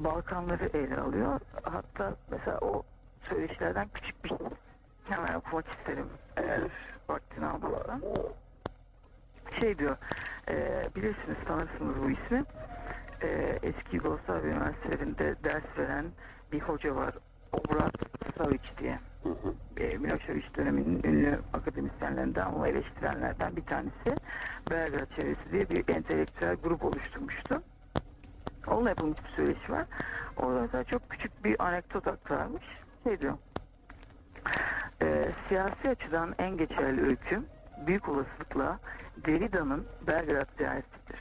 Balkanları ele alıyor. Hatta mesela o söyleşilerden küçük bir hemen okumak isterim eğer vaktini almazsa. Şey diyor, e, bilirsiniz tanırsınız bu ismi. E, eski Yugoslavya üniversitelerinde ders veren bir hoca var. Obrat Savic diye. E, Milošević döneminin ünlü akademisyenlerinden ama eleştirenlerden bir tanesi. Belgrad çevresi diye bir entelektüel grup oluşturmuştu. Onunla yapılmış bir söyleşi var. Orada mesela çok küçük bir anekdot aktarmış. Şey diyor. E, siyasi açıdan en geçerli öykü büyük olasılıkla Derrida'nın Belgrad ziyaretidir.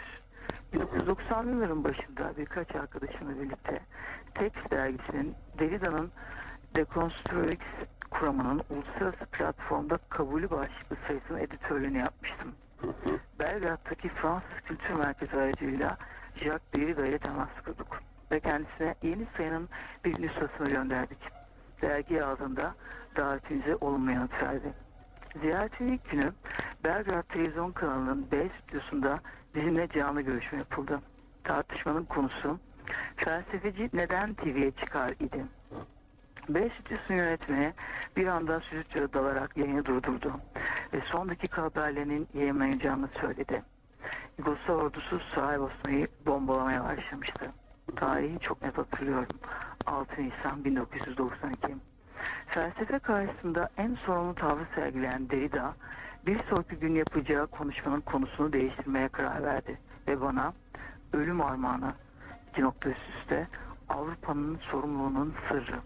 1990'lı yılların başında birkaç arkadaşımla birlikte Tex dergisinin Derrida'nın Deconstruix kuramının uluslararası platformda kabulü başlıklı sayısının editörlüğünü yapmıştım. Belgrad'daki Fransız Kültür Merkezi aracılığıyla Jacques Derrida ile temas kurduk ve kendisine yeni sayının bir nüshasını gönderdik. Dergi aldığında davetimize olumlu yanıt verdi. Ziyaretin ilk günü Belgrad Televizyon kanalının B stüdyosunda bizimle canlı görüşme yapıldı. Tartışmanın konusu felsefeci neden TV'ye çıkar idi. B stüdyosunu yönetmeye bir anda stüdyoya dalarak yayını durdurdu ve son dakika haberlerinin yayınlanacağını söyledi. Yugoslav ordusu Saraybosna'yı bombalamaya başlamıştı. Tarihi çok net hatırlıyorum. 6 Nisan 1992. Felsefe karşısında en sorumlu tavrı sergileyen Derrida, bir sonraki gün yapacağı konuşmanın konusunu değiştirmeye karar verdi ve bana ölüm armağanı iki nokta üst üste Avrupa'nın sorumluluğunun sırrı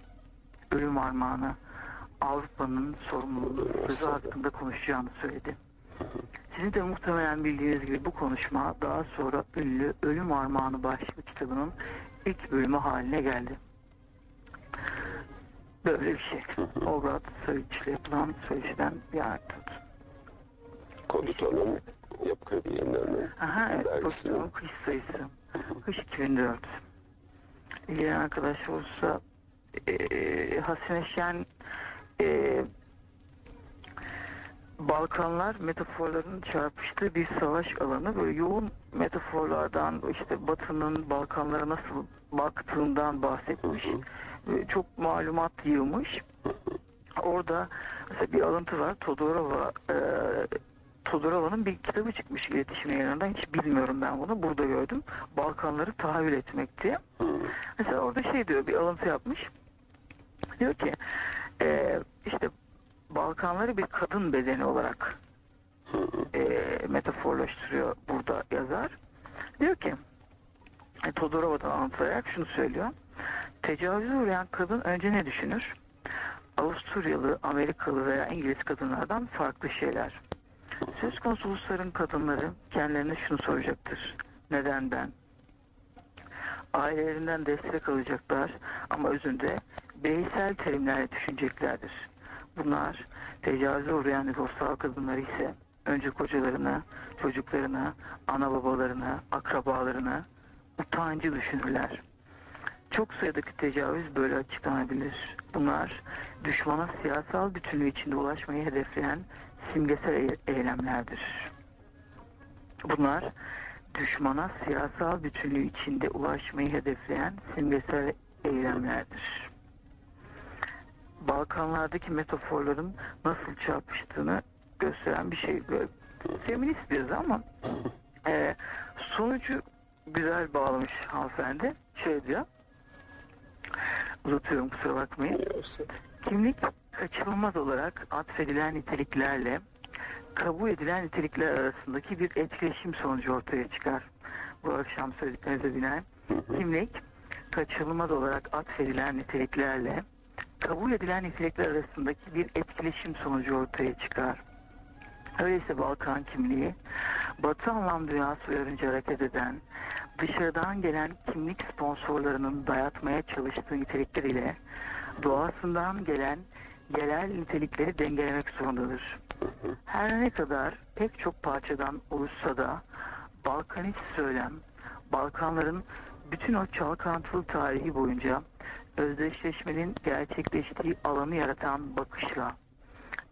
ölüm armağanı Avrupa'nın sorumluluğu sözü hakkında konuşacağını söyledi. Sizin de muhtemelen bildiğiniz gibi bu konuşma daha sonra ünlü Ölüm Armağanı başlıklı kitabının ilk bölümü haline geldi. Böyle bir şey. Obrat Sarıç'la yapılan söyleşiden bir anekdot. Komutanın yapı kredilerinin Aha evet. Komutanın kış sayısı. Kış 2004. İlgilenen arkadaş olursa e, Hasene Şen e, Balkanlar metaforların çarpıştığı bir savaş alanı böyle yoğun metaforlardan işte Batı'nın Balkanlara nasıl baktığından bahsetmiş. E, Çok malumat yığmış. Orada mesela bir alıntı var. Todorova e, Todorova'nın bir kitabı çıkmış iletişim yayınlarından. Hiç bilmiyorum ben bunu. Burada gördüm. Balkanları tahayyül etmek diye. Mesela orada şey diyor bir alıntı yapmış. Diyor ki e, işte Balkanları bir kadın bedeni olarak e, metaforlaştırıyor burada yazar. Diyor ki e, Todorova'dan anlatarak şunu söylüyor. Tecavüze uğrayan kadın önce ne düşünür? Avusturyalı, Amerikalı veya İngiliz kadınlardan farklı şeyler. Söz konusu ulusların kadınları kendilerine şunu soracaktır. Neden ben? Ailelerinden destek alacaklar ama özünde bireysel terimlerle düşüneceklerdir. Bunlar tecavüze uğrayan Yugoslav kadınları ise önce kocalarını, çocuklarını, ana babalarını, akrabalarını utancı düşünürler. Çok sayıdaki tecavüz böyle açıklanabilir. Bunlar düşmana siyasal bütünlüğü içinde ulaşmayı hedefleyen simgesel e- eylemlerdir. Bunlar düşmana siyasal bütünlüğü içinde ulaşmayı hedefleyen simgesel eylemlerdir. Balkanlardaki metaforların nasıl çarpıştığını gösteren bir şey. Böyle feminist bir yazı ama e, sonucu güzel bağlamış hanımefendi. Şey diyor. Uzatıyorum kusura bakmayın. Kimlik kaçınılmaz olarak atfedilen niteliklerle kabul edilen nitelikler arasındaki bir etkileşim sonucu ortaya çıkar. Bu akşam söylediklerinize binaen. Kimlik kaçınılmaz olarak atfedilen niteliklerle kabul edilen nitelikler arasındaki bir etkileşim sonucu ortaya çıkar. Öyleyse Balkan kimliği, Batı anlam dünyası uyarınca hareket eden, dışarıdan gelen kimlik sponsorlarının dayatmaya çalıştığı nitelikler ile doğasından gelen yerel nitelikleri dengelemek zorundadır. Her ne kadar pek çok parçadan oluşsa da Balkanist söylem, Balkanların bütün o çalkantılı tarihi boyunca özdeşleşmenin gerçekleştiği alanı yaratan bakışla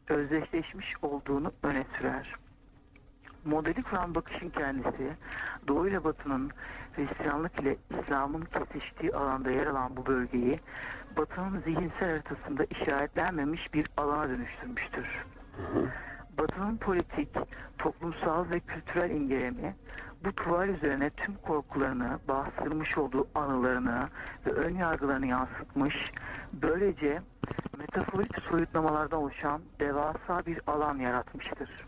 özdeşleşmiş olduğunu öne sürer. Modeli kuran bakışın kendisi, Doğu ile Batı'nın Hristiyanlık ile İslam'ın kesiştiği alanda yer alan bu bölgeyi, Batı'nın zihinsel haritasında işaretlenmemiş bir alana dönüştürmüştür. Batı'nın politik, toplumsal ve kültürel ingelemi, bu tuval üzerine tüm korkularını, bastırmış olduğu anılarını ve ön yargılarını yansıtmış, böylece metaforik soyutlamalardan oluşan devasa bir alan yaratmıştır.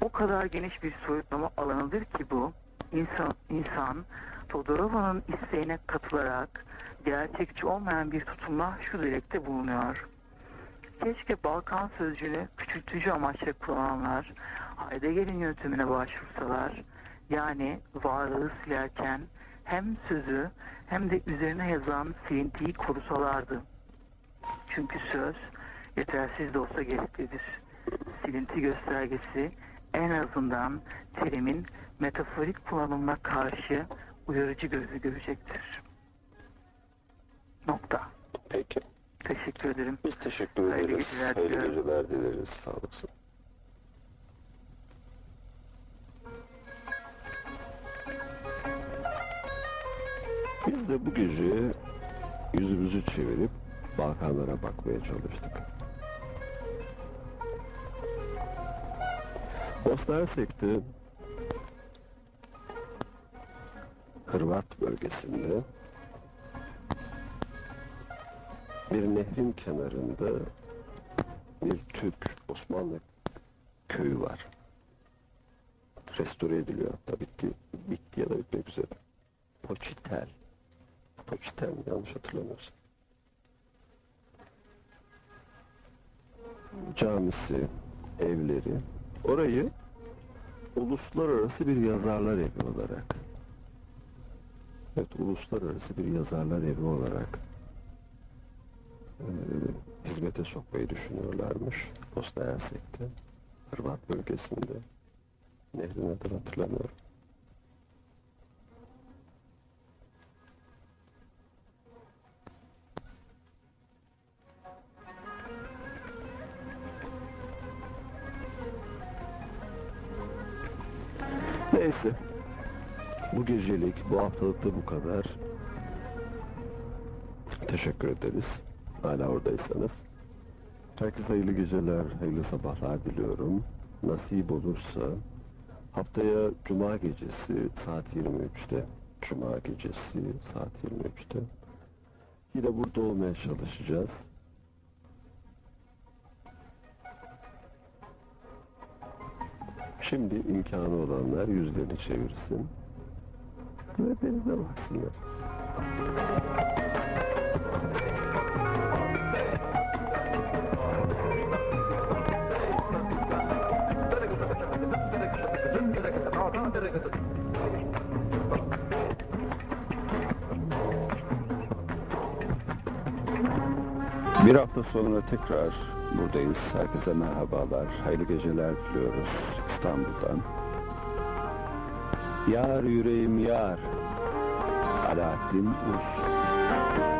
O kadar geniş bir soyutlama alanıdır ki bu, insan, insan Todorova'nın isteğine katılarak gerçekçi olmayan bir tutumla şu dilekte bulunuyor. Keşke Balkan sözcüğünü küçültücü amaçla kullananlar Heidegger'in yöntemine başvursalar, yani varlığı silerken hem sözü hem de üzerine yazan silintiyi korusalardı. Çünkü söz yetersiz de olsa gereklidir. Silinti göstergesi en azından terimin metaforik kullanımına karşı uyarıcı gözü görecektir. Nokta. Peki. Teşekkür ederim. Biz teşekkür Hayırlı ederiz. geceler Hayırlı geceler dileriz. Sağ olasın. Biz de bu gece yüzümüzü çevirip Balkanlara bakmaya çalıştık. Bosna Hersek'te Hırvat bölgesinde bir nehrin kenarında bir Türk Osmanlı köyü var. Restore ediliyor hatta bitti, bitti ya da bitmek üzere. Poçitel. Mi? yanlış hatırlamıyorsam. Camisi, evleri. Orayı uluslararası bir yazarlar evi olarak Evet, uluslararası bir yazarlar evi olarak e, hizmete sokmayı düşünüyorlarmış Bosna Hersek'te, Hırvat bölgesinde. Nehrin adını hatırlamıyorum. Neyse. Bu gecelik, bu haftalık da bu kadar. Teşekkür ederiz. Hala oradaysanız. Herkese hayırlı geceler, hayırlı sabahlar diliyorum. Nasip olursa haftaya Cuma gecesi saat 23'te, Cuma gecesi saat 23'te yine burada olmaya çalışacağız. Şimdi imkanı olanlar yüzlerini çevirsin ve denize baksınlar. Bir hafta sonra tekrar buradayız. Herkese merhabalar. Hayırlı geceler diliyoruz İstanbul'dan. Yar yüreğim yar. Alaaddin Uz.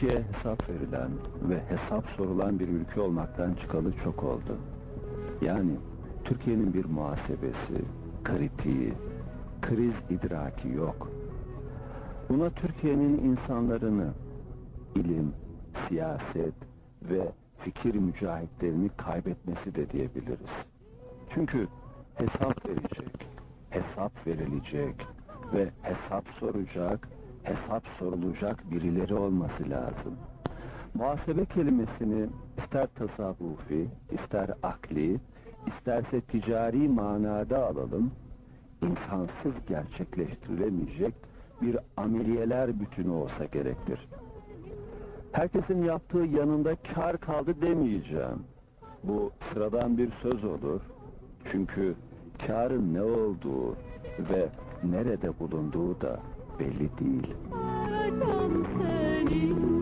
Türkiye hesap verilen ve hesap sorulan bir ülke olmaktan çıkalı çok oldu. Yani Türkiye'nin bir muhasebesi, kritiği, kriz idraki yok. Buna Türkiye'nin insanlarını ilim, siyaset ve fikir mücahitlerini kaybetmesi de diyebiliriz. Çünkü hesap verecek, hesap verilecek ve hesap soracak, hesap sorulacak birileri olması lazım. Muhasebe kelimesini ister tasavvufi, ister akli, isterse ticari manada alalım, insansız gerçekleştirilemeyecek bir ameliyeler bütünü olsa gerektir. Herkesin yaptığı yanında kar kaldı demeyeceğim. Bu sıradan bir söz olur. Çünkü karın ne olduğu ve nerede bulunduğu da belli değil. Aradım seni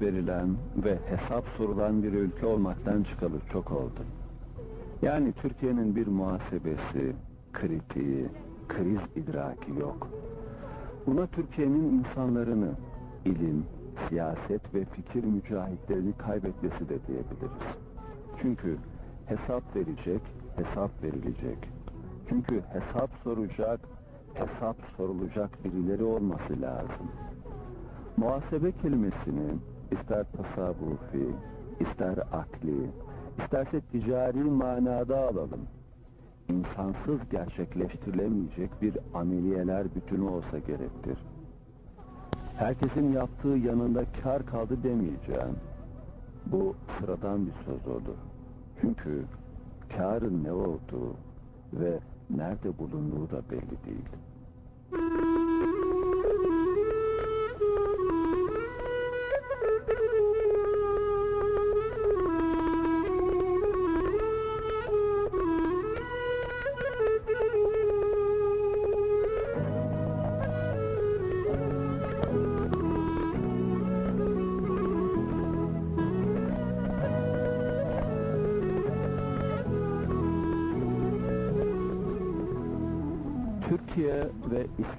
verilen ve hesap sorulan bir ülke olmaktan çıkalı çok oldu. Yani Türkiye'nin bir muhasebesi, kritiği, kriz idraki yok. Buna Türkiye'nin insanlarını, ilim, siyaset ve fikir mücahitlerini kaybetmesi de diyebiliriz. Çünkü hesap verecek, hesap verilecek. Çünkü hesap soracak, hesap sorulacak birileri olması lazım. Muhasebe kelimesini ister tasavvufi, ister akli, isterse ticari manada alalım. İnsansız gerçekleştirilemeyecek bir ameliyeler bütünü olsa gerektir. Herkesin yaptığı yanında kar kaldı demeyeceğim. Bu sıradan bir söz olur. Çünkü karın ne olduğu ve nerede bulunduğu da belli değil.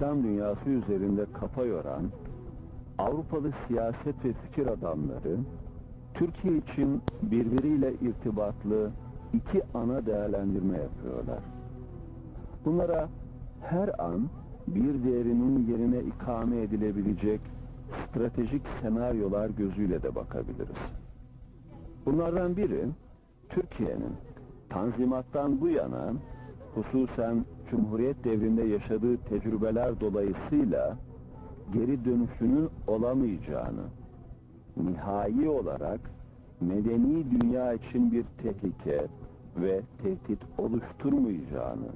İslam dünyası üzerinde kafa yoran Avrupalı siyaset ve fikir adamları Türkiye için birbiriyle irtibatlı iki ana değerlendirme yapıyorlar. Bunlara her an bir diğerinin yerine ikame edilebilecek stratejik senaryolar gözüyle de bakabiliriz. Bunlardan biri Türkiye'nin Tanzimat'tan bu yana hususen Cumhuriyet devrinde yaşadığı tecrübeler dolayısıyla geri dönüşünün olamayacağını, nihai olarak medeni dünya için bir tehlike ve tehdit oluşturmayacağını,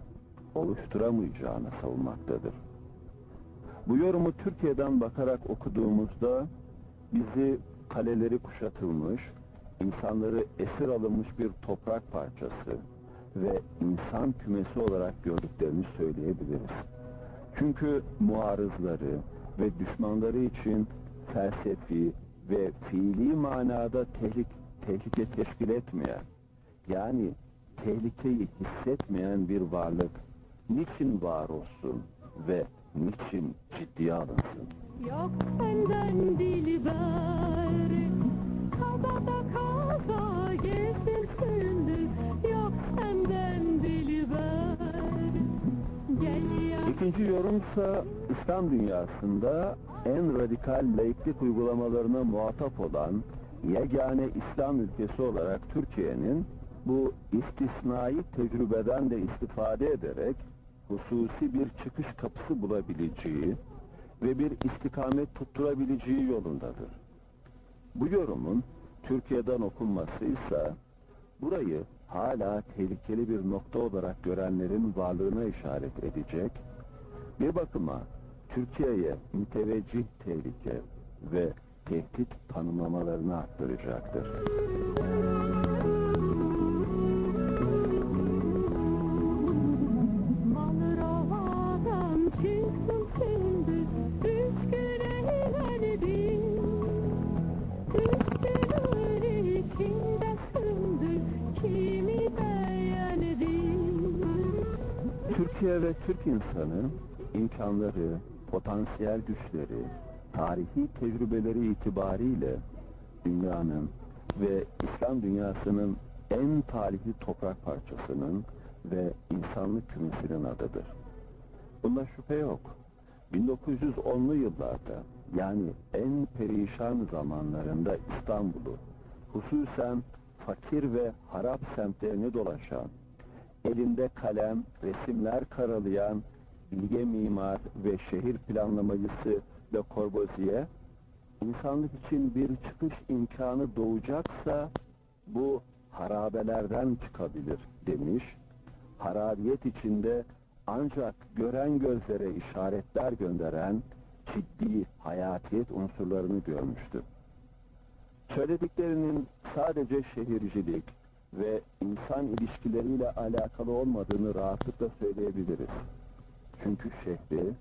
oluşturamayacağını savunmaktadır. Bu yorumu Türkiye'den bakarak okuduğumuzda bizi kaleleri kuşatılmış, insanları esir alınmış bir toprak parçası ve insan kümesi olarak gördüklerini söyleyebiliriz. Çünkü muarızları ve düşmanları için felsefi ve fiili manada tehlik, tehlike teşkil etmeyen, yani tehlikeyi hissetmeyen bir varlık niçin var olsun ve niçin ciddiye alınsın? Yok senden dilber Kazada kaza gezdim İkinci yorumsa İslam dünyasında en radikal laiklik uygulamalarına muhatap olan yegane İslam ülkesi olarak Türkiye'nin bu istisnai tecrübeden de istifade ederek hususi bir çıkış kapısı bulabileceği ve bir istikamet tutturabileceği yolundadır. Bu yorumun Türkiye'den okunması ise burayı hala tehlikeli bir nokta olarak görenlerin varlığına işaret edecek, bir bakıma Türkiye'ye müteveccih tehlike ve tehdit tanımlamalarını arttıracaktır. Ve Türk insanı imkanları, potansiyel güçleri, tarihi tecrübeleri itibariyle dünyanın ve İslam dünyasının en talihli toprak parçasının ve insanlık kümesinin adıdır. Bunda şüphe yok. 1910'lu yıllarda yani en perişan zamanlarında İstanbul'u, hususen fakir ve harap semtlerini dolaşan, elinde kalem, resimler karalayan bilge mimar ve şehir planlamacısı Le Corbusier, insanlık için bir çıkış imkanı doğacaksa bu harabelerden çıkabilir demiş. Harabiyet içinde ancak gören gözlere işaretler gönderen ciddi hayatiyet unsurlarını görmüştü. Söylediklerinin sadece şehircilik ve insan ilişkileriyle alakalı olmadığını rahatlıkla söyleyebiliriz. Çünkü şehri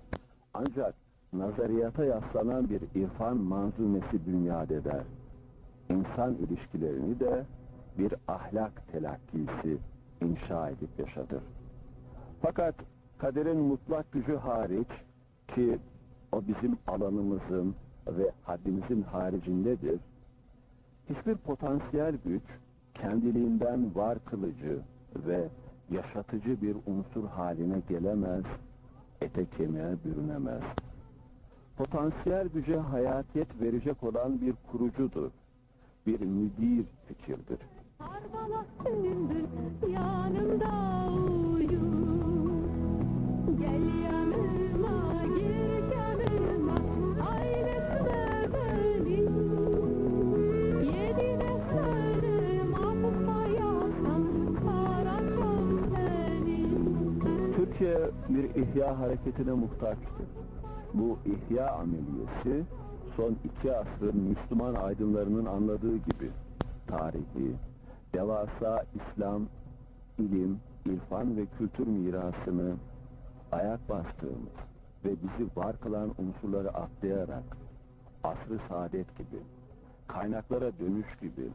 ancak nazariyata yaslanan bir irfan manzumesi bünyad eder. İnsan ilişkilerini de bir ahlak telakkisi inşa edip yaşatır. Fakat kaderin mutlak gücü hariç ki o bizim alanımızın ve haddimizin haricindedir, hiçbir potansiyel güç kendiliğinden var kılıcı ve yaşatıcı bir unsur haline gelemez, ete kemiğe bürünemez. Potansiyel güce hayatiyet verecek olan bir kurucudur, bir müdir fikirdir. Yanımda uyu Gel yanıma Bir ihya hareketine muhtaçtır. Bu ihya ameliyesi son iki asrın Müslüman aydınlarının anladığı gibi tarihi, devasa İslam, ilim, irfan ve kültür mirasını ayak bastığımız ve bizi var kılan unsurları atlayarak asrı saadet gibi, kaynaklara dönüş gibi,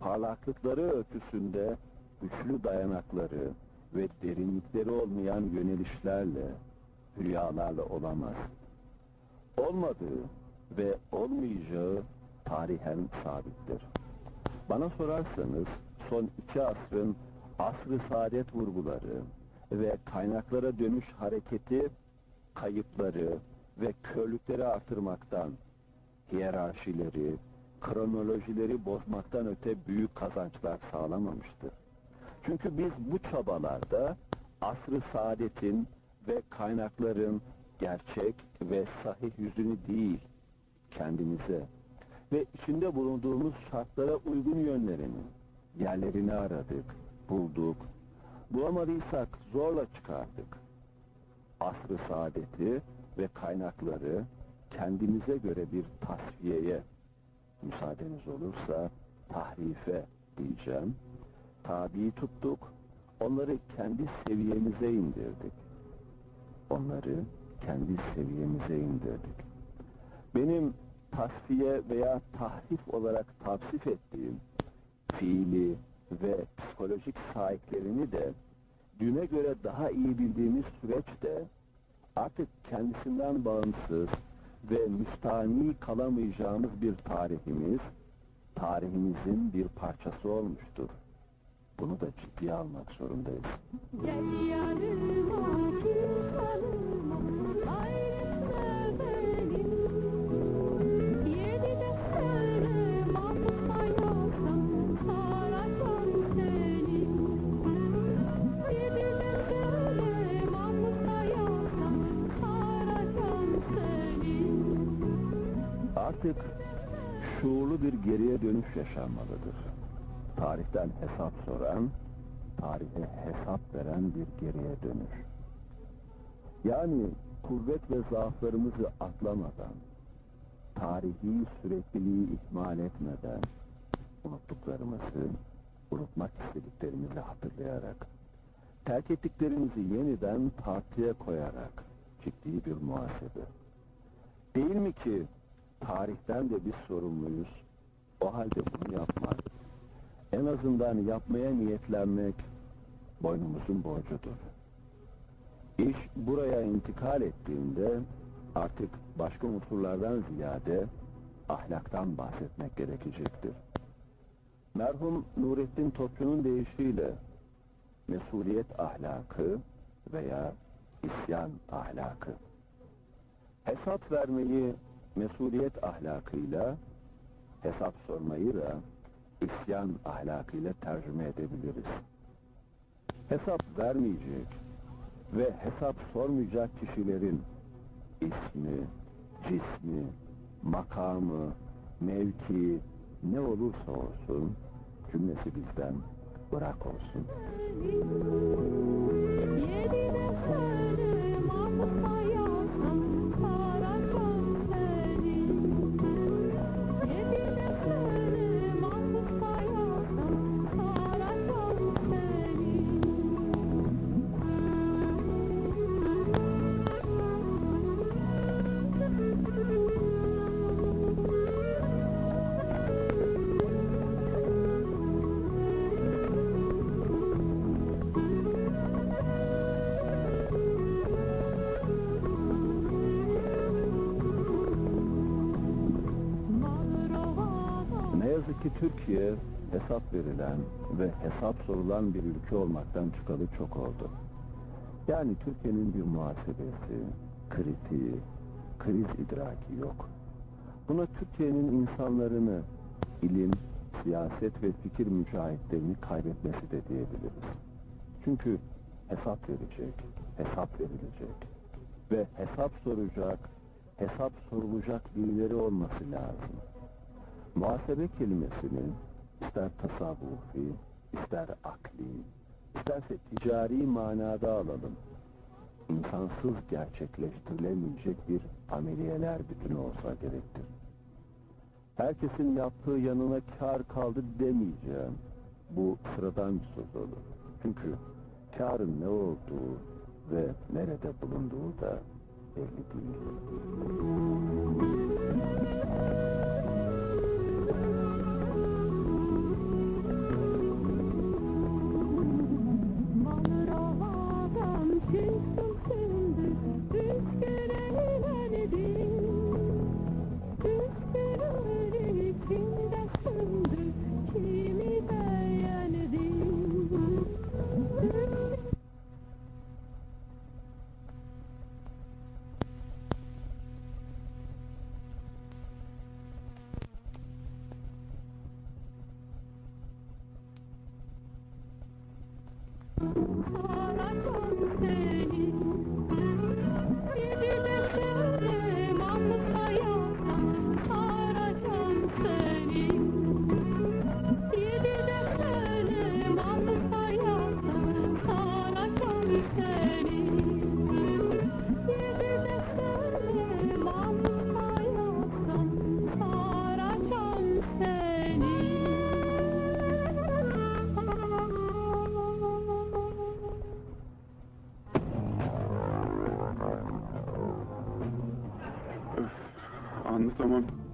parlaklıkları ölçüsünde güçlü dayanakları ve derinlikleri olmayan yönelişlerle, rüyalarla olamaz. Olmadığı ve olmayacağı tarihen sabittir. Bana sorarsanız son iki asrın asrı saadet vurguları ve kaynaklara dönüş hareketi kayıpları ve körlükleri artırmaktan, hiyerarşileri, kronolojileri bozmaktan öte büyük kazançlar sağlamamıştır. Çünkü biz bu çabalarda asrı saadetin ve kaynakların gerçek ve sahih yüzünü değil, kendimize ve içinde bulunduğumuz şartlara uygun yönlerini, yerlerini aradık, bulduk, bulamadıysak zorla çıkardık. Asrı saadeti ve kaynakları kendimize göre bir tasfiyeye, müsaadeniz olursa tahrife diyeceğim, tabi tuttuk, onları kendi seviyemize indirdik. Onları kendi seviyemize indirdik. Benim tasfiye veya tahrif olarak tavsif ettiğim fiili ve psikolojik sahiplerini de düne göre daha iyi bildiğimiz süreçte artık kendisinden bağımsız ve müstahni kalamayacağımız bir tarihimiz, tarihimizin bir parçası olmuştur. Bunu da ciddiye almak zorundayız. Gel yanıma gir yanıma Artık şuurlu bir geriye dönüş yaşanmalıdır. Tarihten hesap soran tarihe hesap veren bir geriye dönüş. Yani kuvvet ve zaaflarımızı atlamadan, tarihi sürekliliği ihmal etmeden, unuttuklarımızı, unutmak istediklerimizi hatırlayarak, terk ettiklerimizi yeniden tartıya koyarak ciddi bir muhasebe. Değil mi ki tarihten de biz sorumluyuz? O halde bunu yapmak, en azından yapmaya niyetlenmek boynumuzun borcudur. İş buraya intikal ettiğinde artık başka unsurlardan ziyade ahlaktan bahsetmek gerekecektir. Merhum Nurettin Topçu'nun deyişiyle mesuliyet ahlakı veya isyan ahlakı. Hesap vermeyi mesuliyet ahlakıyla, hesap sormayı da isyan ahlakıyla tercüme edebiliriz. Hesap vermeyecek ve hesap sormayacak kişilerin ismi, cismi, makamı, mevki ne olursa olsun cümlesi bizden bırak olsun. Hesap verilen ve hesap sorulan bir ülke olmaktan çıkalı çok oldu. Yani Türkiye'nin bir muhasebesi, kritiği, kriz idraki yok. Buna Türkiye'nin insanlarını, ilim, siyaset ve fikir mücahitlerini kaybetmesi de diyebiliriz. Çünkü hesap verecek, hesap verilecek ve hesap soracak, hesap sorulacak birileri olması lazım. Muhasebe kelimesini ister tasavvufi, ister akli, isterse ticari manada alalım. İnsansız gerçekleştirilemeyecek bir ameliyeler bütünü olsa gerektir. Herkesin yaptığı yanına kar kaldı demeyeceğim. Bu sıradan bir söz olur. Çünkü karın ne olduğu ve nerede bulunduğu da belli değil.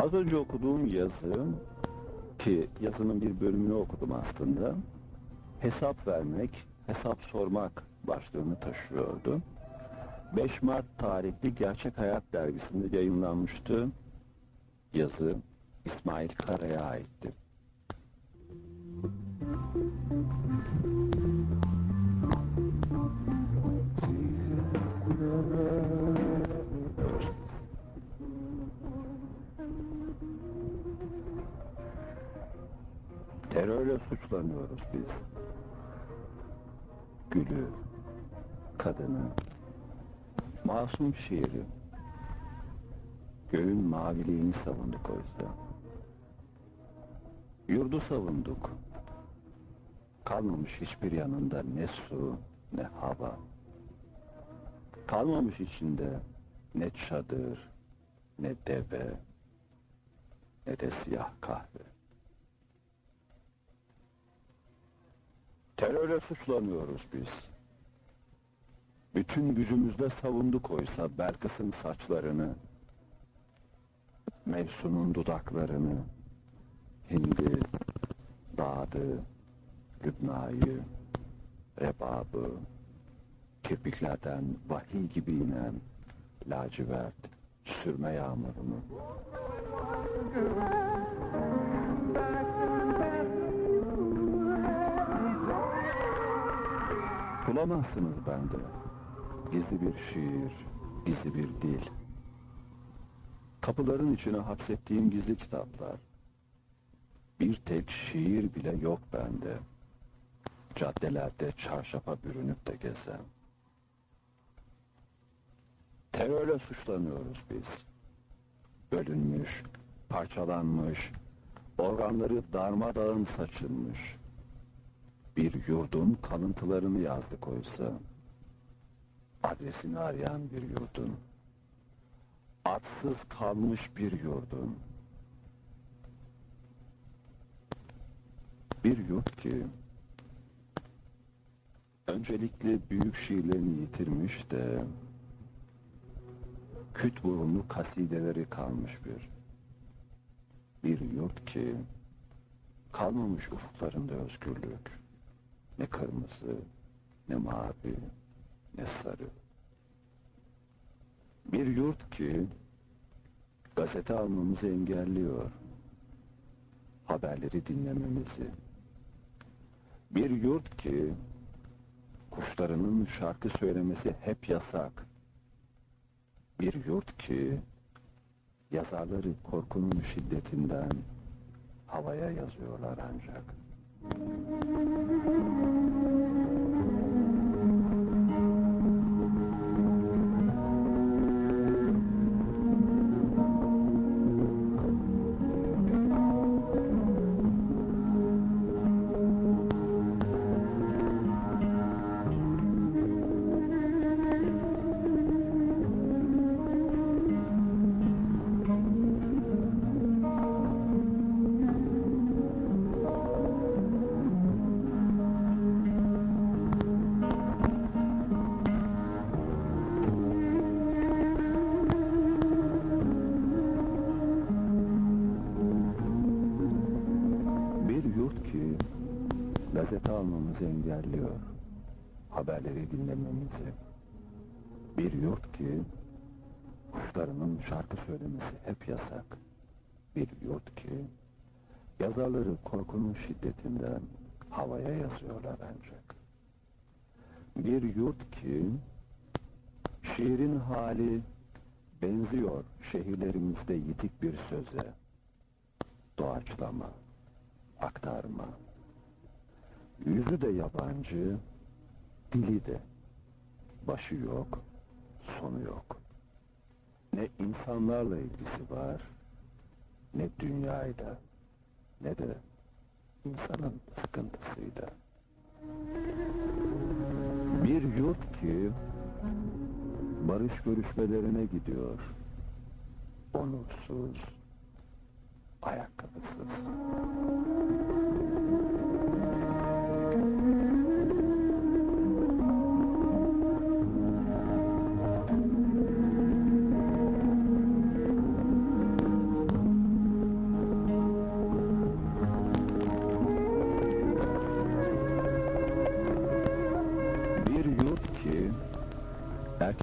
Az önce okuduğum yazı ki yazının bir bölümünü okudum aslında. Hesap vermek, hesap sormak başlığını taşıyordu. 5 Mart tarihli Gerçek Hayat dergisinde yayınlanmıştı. Yazı İsmail Kara'ya aitti. Terörle suçlanıyoruz biz. Gülü, kadını, masum şiiri, göğün maviliğini savunduk oysa. Yurdu savunduk. Kalmamış hiçbir yanında ne su ne hava. Kalmamış içinde ne çadır ne deve ne de siyah kahve. Terörle suçlanıyoruz biz. Bütün gücümüzle savunduk oysa Belkıs'ın saçlarını, Mevsun'un dudaklarını, Hindi, Dağdı, Lübna'yı, Rebabı, kirpiklerden vahiy gibi inen lacivert, sürme yağmurunu. Bulamazsınız bende. Gizli bir şiir, gizli bir dil. Kapıların içine hapsettiğim gizli kitaplar. Bir tek şiir bile yok bende. Caddelerde çarşafa bürünüp de gezem. Terörle suçlanıyoruz biz. Bölünmüş, parçalanmış, organları darmadağın saçılmış. Bir yurdun kalıntılarını yazdık oysa. Adresini arayan bir yurdun. Atsız kalmış bir yurdun. Bir yurt ki öncelikle büyük şiirlerini yitirmiş de küt burunlu kasideleri kalmış bir. Bir yurt ki kalmamış ufuklarında özgürlük. Ne kırmızı, ne mavi, ne sarı. Bir yurt ki gazete almamızı engelliyor. Haberleri dinlememizi. Bir yurt ki kuşlarının şarkı söylemesi hep yasak. Bir yurt ki yazarları korkunun şiddetinden havaya yazıyorlar ancak. Gazete almamızı engelliyor. Haberleri dinlememizi. Bir yurt ki kuşlarının şarkı söylemesi hep yasak. Bir yurt ki yazarları korkunun şiddetinden havaya yazıyorlar ancak. Bir yurt ki şiirin hali benziyor şehirlerimizde yitik bir söze. Doğaçlama aktarma. Yüzü de yabancı, dili de. Başı yok, sonu yok. Ne insanlarla ilgisi var, ne dünyayla, ne de insanın sıkıntısıyla. Bir yurt ki barış görüşmelerine gidiyor. Onursuz, ayakkabısız.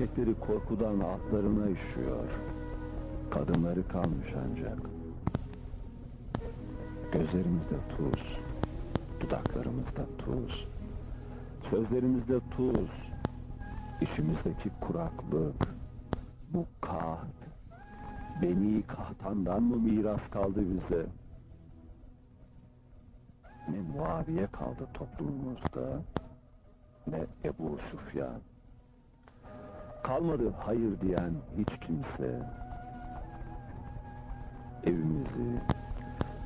Erkekleri korkudan altlarına işiyor. Kadınları kalmış ancak. Gözlerimizde tuz, dudaklarımızda tuz, sözlerimizde tuz, işimizdeki kuraklık, bu kaht, beni kahtandan mı miras kaldı bize? Ne Muaviye kaldı toplumumuzda, ne Ebu Süfyan. Kalmadı hayır diyen hiç kimse. Evimizi,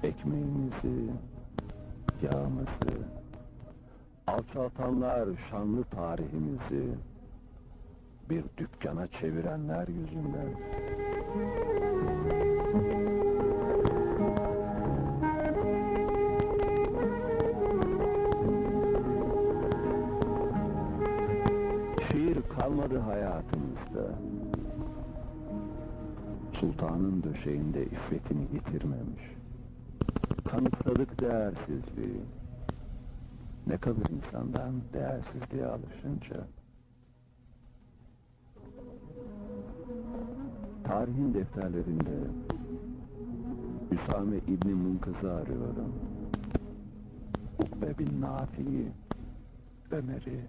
ekmeğimizi, yağımızı, Alçaltanlar şanlı tarihimizi bir dükkana çevirenler yüzünden. Kalmadı hayatımızda. Sultanın döşeğinde iffetini yitirmemiş. Kanıtladık değersizliği. Ne kalır insandan değersizliğe alışınca? Tarihin defterlerinde Üsame İbni Munkız'ı arıyorum. Ukbe bin Nafi'yi, Ömer'i,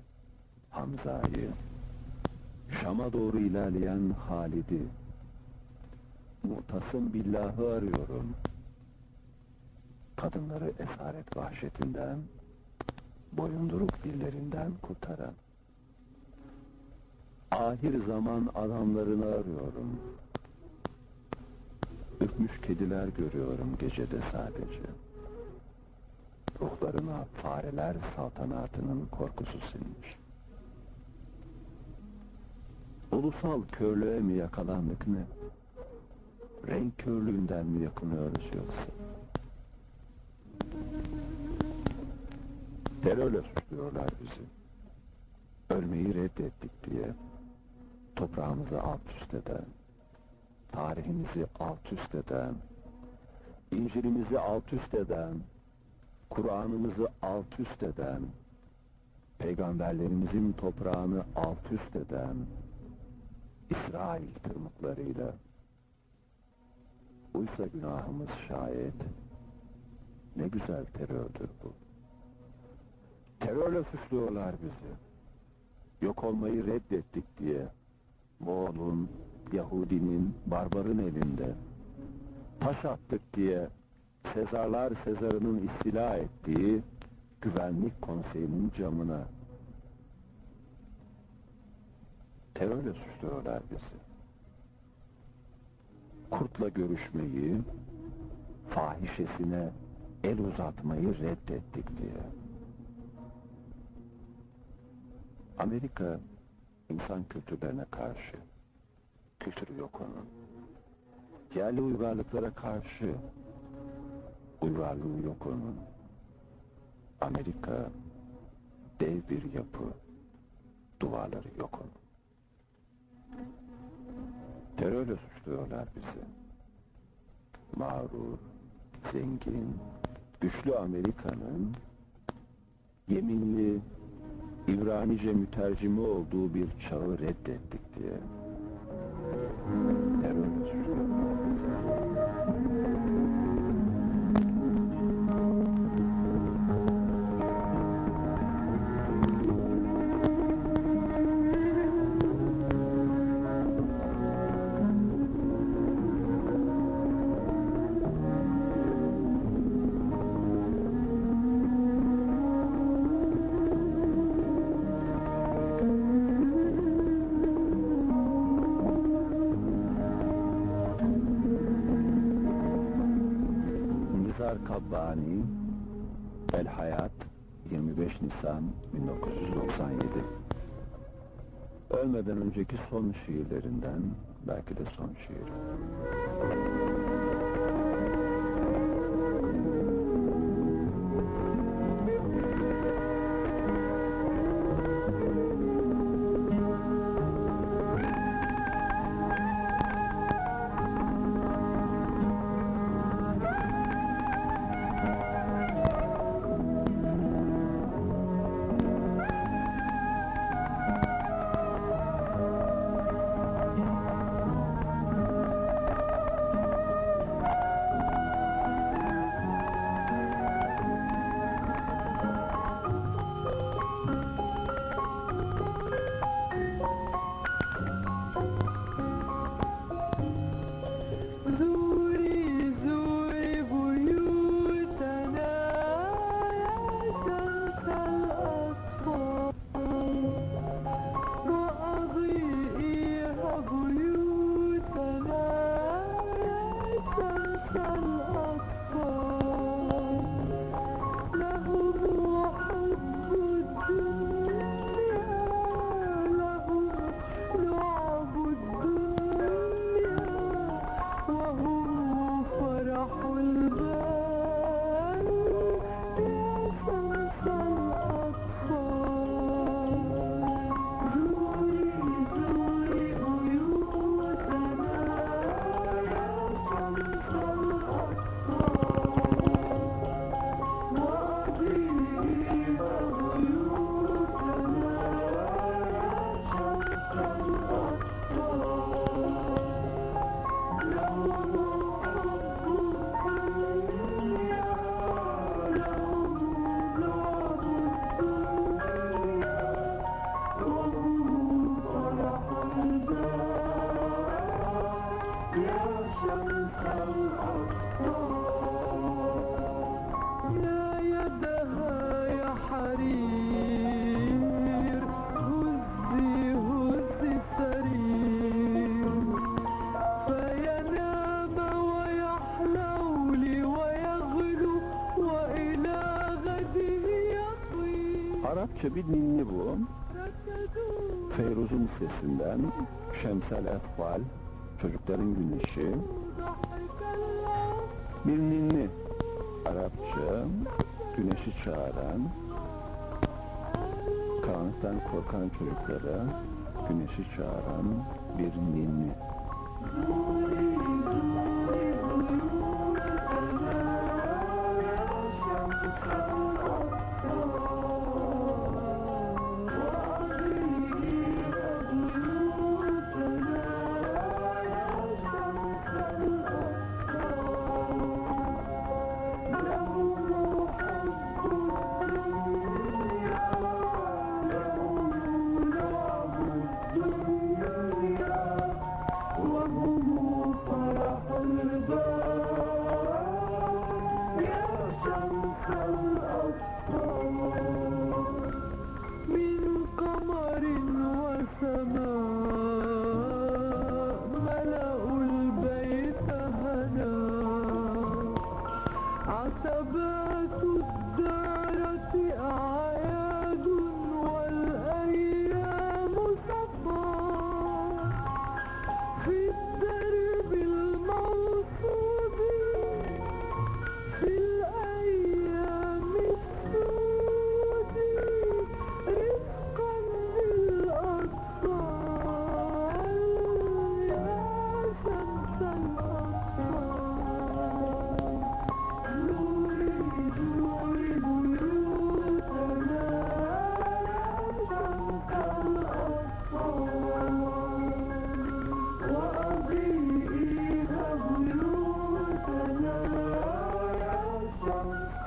Hamza'yı, Şam'a doğru ilerleyen Halid'i, Muhtasım Billah'ı arıyorum. Kadınları esaret vahşetinden, boyunduruk dillerinden kurtaran. Ahir zaman adamlarını arıyorum. Ürkmüş kediler görüyorum gecede sadece. Ruhlarına fareler saltanatının korkusu sinmiş. Ulusal körlüğe mi yakalandık ne? Renk körlüğünden mi yakınıyoruz yoksa? Terörle suçluyorlar bizi. Ölmeyi reddettik diye toprağımızı alt üst eden, tarihimizi alt üst eden, İncil'imizi alt üst eden, Kur'an'ımızı alt üst eden, peygamberlerimizin toprağını alt üst eden, İsrail tırmıklarıyla, Oysa günahımız şayet, ne güzel terördür bu. Terörle suçluyorlar bizi. Yok olmayı reddettik diye. Moğol'un, Yahudinin, barbarın elinde. Taş attık diye Sezarlar Sezar'ının istila ettiği güvenlik konseyinin camına. Terörle suçluyorlar bizi. Kurtla görüşmeyi, fahişesine el uzatmayı reddettik diye. Amerika insan kültürlerine karşı, kültürü yok onun. Yerli uygarlıklara karşı, uygarlığı yok onun. Amerika dev bir yapı, duvarları yok onun. Terörle suçluyorlar bizi. Mağrur, zengin, güçlü Amerika'nın yeminli, İbranice mütercimi olduğu bir çağı reddettik diye. Terörle Ölmeden önceki son şiirlerinden belki de son şiir. Türkçe bir ninni bu. Feyruz'un sesinden Şemsel Etfal, Çocukların Güneşi. Bir ninni. Arapça, güneşi çağıran, karanlıktan korkan çocuklara güneşi çağıran bir ninni.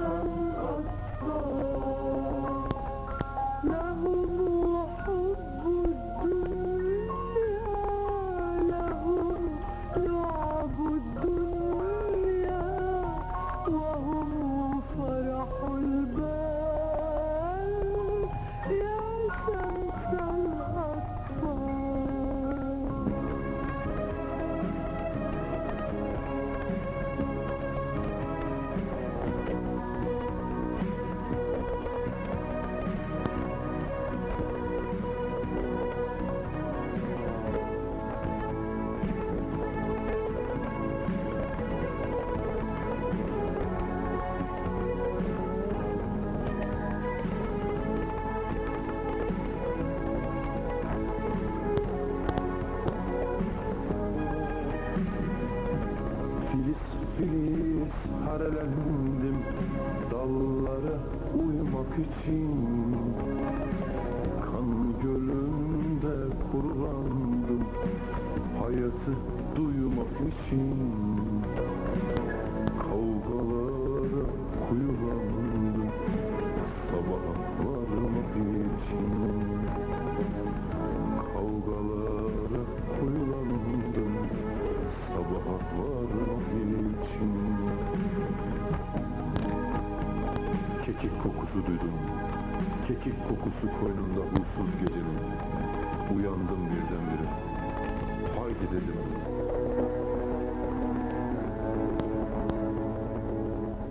Oh, oh, oh. gürültü duydum. Kekik kokusu koynumda uysuz gecenin. Uyandım birdenbire. Haydi dedim.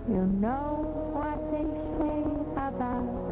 You know what they say about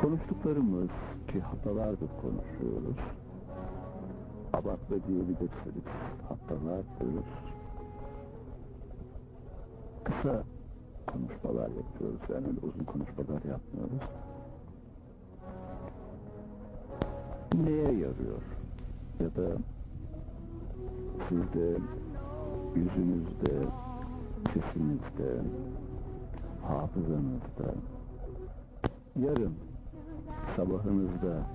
Konuştuklarımız ki haftalardır konuşuyoruz. Abartma diyebilirsiniz. Haftalardır. Kısa konuşmalar yapıyoruz. Yani uzun konuşmalar yapmıyoruz. Neye yarıyor? Ya da sizde, yüzünüzde, sesinizde, hafızanızda, yarın sabahınızda,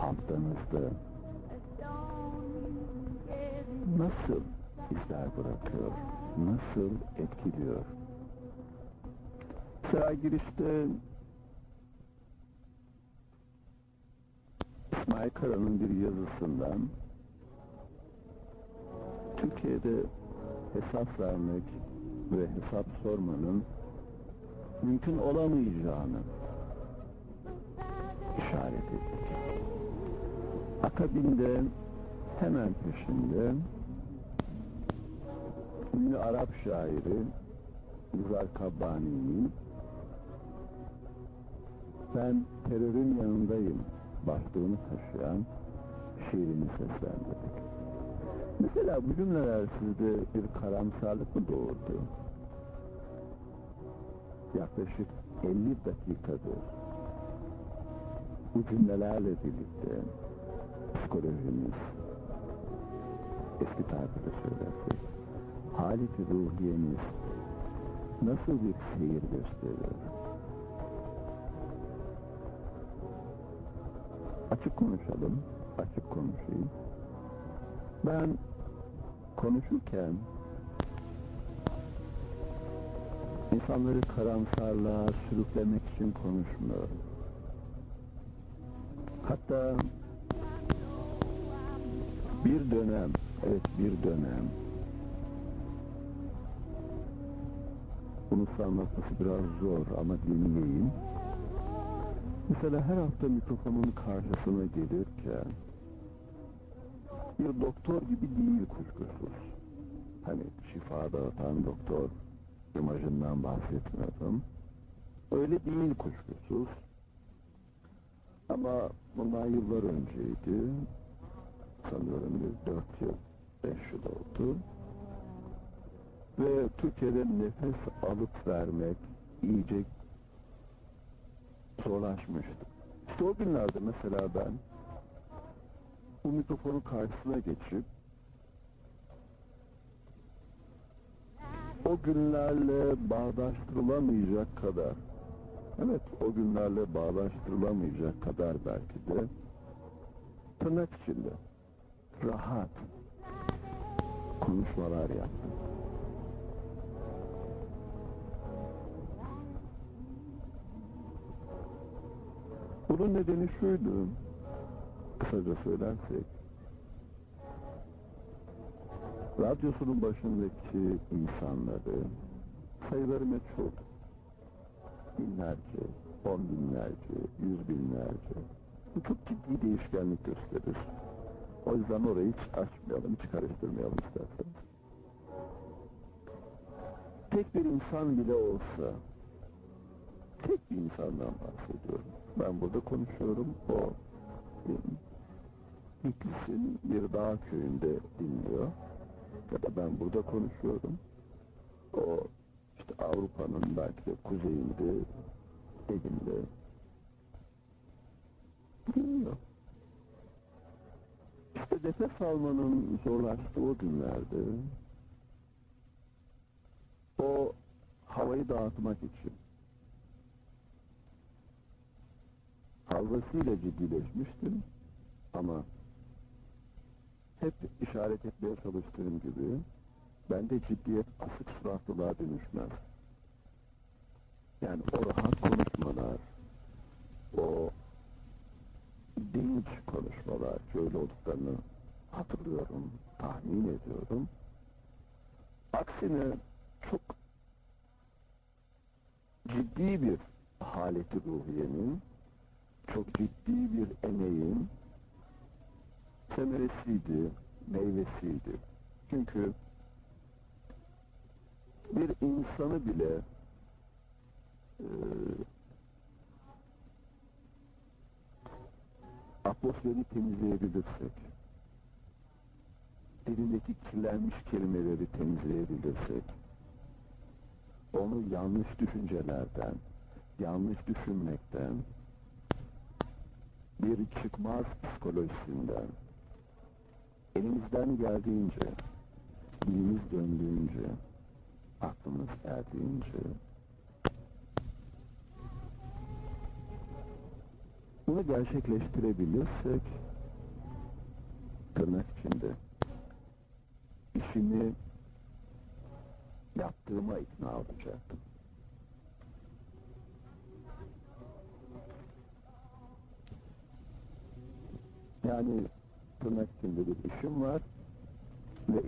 haftanızda nasıl izler bırakıyor, nasıl etkiliyor? Mesela girişte İsmail Kara'nın bir yazısından Türkiye'de hesap vermek ve hesap sormanın mümkün olamayacağını işaret ettik. Akabinde hemen peşinde ünlü Arap şairi Nizar Kabbani'nin ben terörün yanındayım başlığını taşıyan şiirini seslendirdik. Mesela bu cümleler sizde bir karamsarlık mı doğurdu? Yaklaşık 50 dakikadır bu cümlelerle birlikte psikolojimiz eski tabirle söylersek haleti ruhiyeniz nasıl bir seyir gösteriyor? Açık konuşalım, açık konuşayım. Ben konuşurken insanları karamsarlığa sürüklemek için konuşmuyorum. Hatta bir dönem, evet bir dönem bunu anlatması biraz zor ama dinleyin. Mesela her hafta mikrofonun karşısına gelirken bir doktor gibi değil kuşkusuz. Hani şifa dağıtan doktor imajından bahsetmiyorum. Öyle değil kuşkusuz. Ama bundan yıllar önceydi. Sanıyorum bir dört yıl, beş yıl oldu. Ve Türkiye'de nefes alıp vermek iyice zorlaşmıştı. İşte o günlerde mesela ben bu mikrofonun karşısına geçip o günlerle bağdaştırılamayacak kadar evet o günlerle bağdaştırılamayacak kadar belki de tırnak içinde rahat konuşmalar yaptım. Bunun nedeni şuydu, kısaca söylersek, radyosunun başındaki insanları, sayıları meçhul, binlerce, on binlerce, yüz binlerce, bu çok ciddi değişkenlik gösterir. O yüzden orayı hiç açmayalım, hiç karıştırmayalım isterseniz. Tek bir insan bile olsa, tek bir insandan bahsediyorum. Ben burada konuşuyorum, o Bitlis'in bir dağ köyünde dinliyor. Ya da ben burada konuşuyorum. O işte Avrupa'nın belki de kuzeyinde, Ege'inde dinliyor. İşte nefes almanın zorlaştığı o günlerde o havayı dağıtmak için fazlasıyla ciddileşmiştim ama hep işaret etmeye çalıştığım gibi bende ciddiyet asık suratlılığa dönüşmez. Yani o rahat konuşmalar, o dinç konuşmalar şöyle olduklarını hatırlıyorum, tahmin ediyorum. Aksine çok ciddi bir haleti ruhiyenin, çok ciddi bir emeğin semeresiydi meyvesiydi. Çünkü bir insanı bile e, atmosferi temizleyebilirsek, dilindeki kirlenmiş kelimeleri temizleyebilirsek, onu yanlış düşüncelerden, yanlış düşünmekten, bir çıkmaz psikolojisinden, elimizden geldiğince, dilimiz döndüğünce, aklımız erdiğince, bunu gerçekleştirebilirsek, tırnak içinde, işimi yaptığıma ikna olacaktım. Yani tırnak içinde bir işim var ve